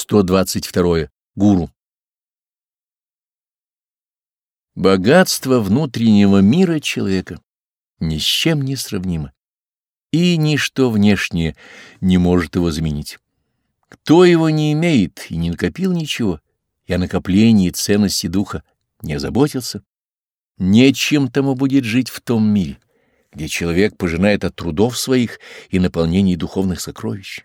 122. Гуру. Богатство внутреннего мира человека ни с чем не сравнимо, и ничто внешнее не может его заменить. Кто его не имеет и не накопил ничего, и о накоплении ценности духа не озаботился, нечем тому будет жить в том мире, где человек пожинает от трудов своих и наполнений духовных сокровищ.